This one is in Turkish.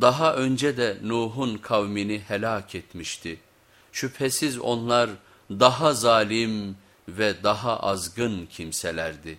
Daha önce de Nuh'un kavmini helak etmişti. Şüphesiz onlar daha zalim ve daha azgın kimselerdi.